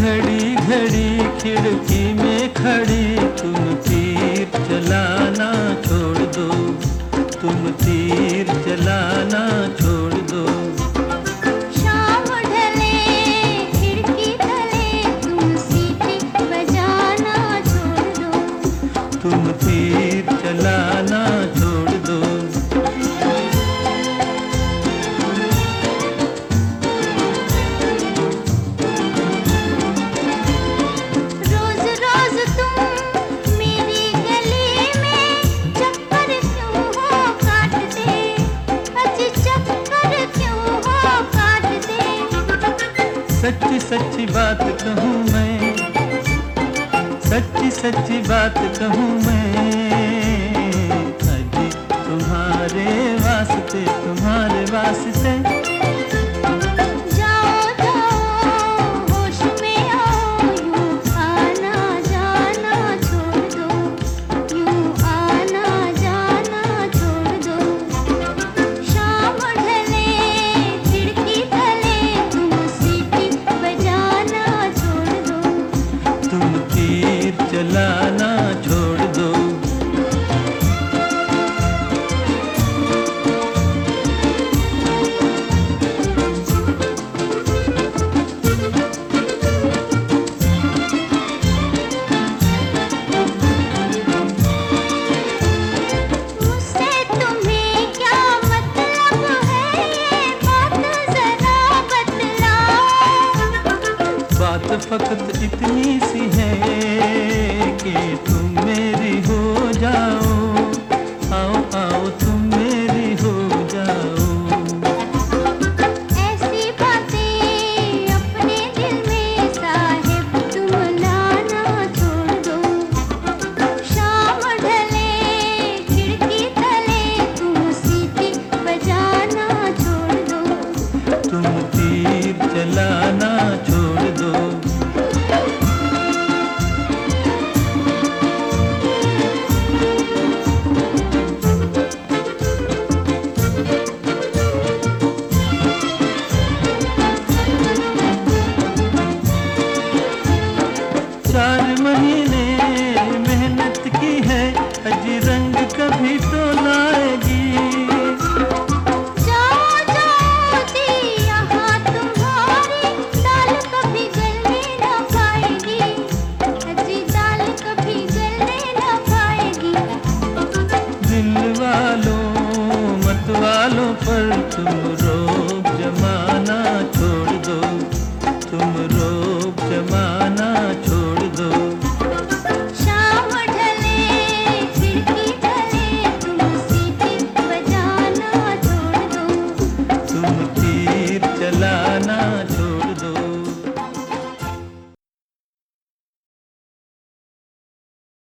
घड़ी घड़ी खिड़की में खड़ी। तुम तीर चलाना छोड़ दो। तुम तीर चलाना छोड़ दो। सच्ची बात कहूँ मैं सच्ची सच्ची बात कहूँ मैं। बात फकत इतनी सी है कि तुम मेरी हो जाओ। आओ आओ तुम मेरी हो जाओ। ऐसी बातें अपने दिल में साहिब तुम लाना छोड़ दो। शाम ढले खिड़की तले तुम सीटी बजाना छोड़ दो। तुम दीप जलाना 발등으로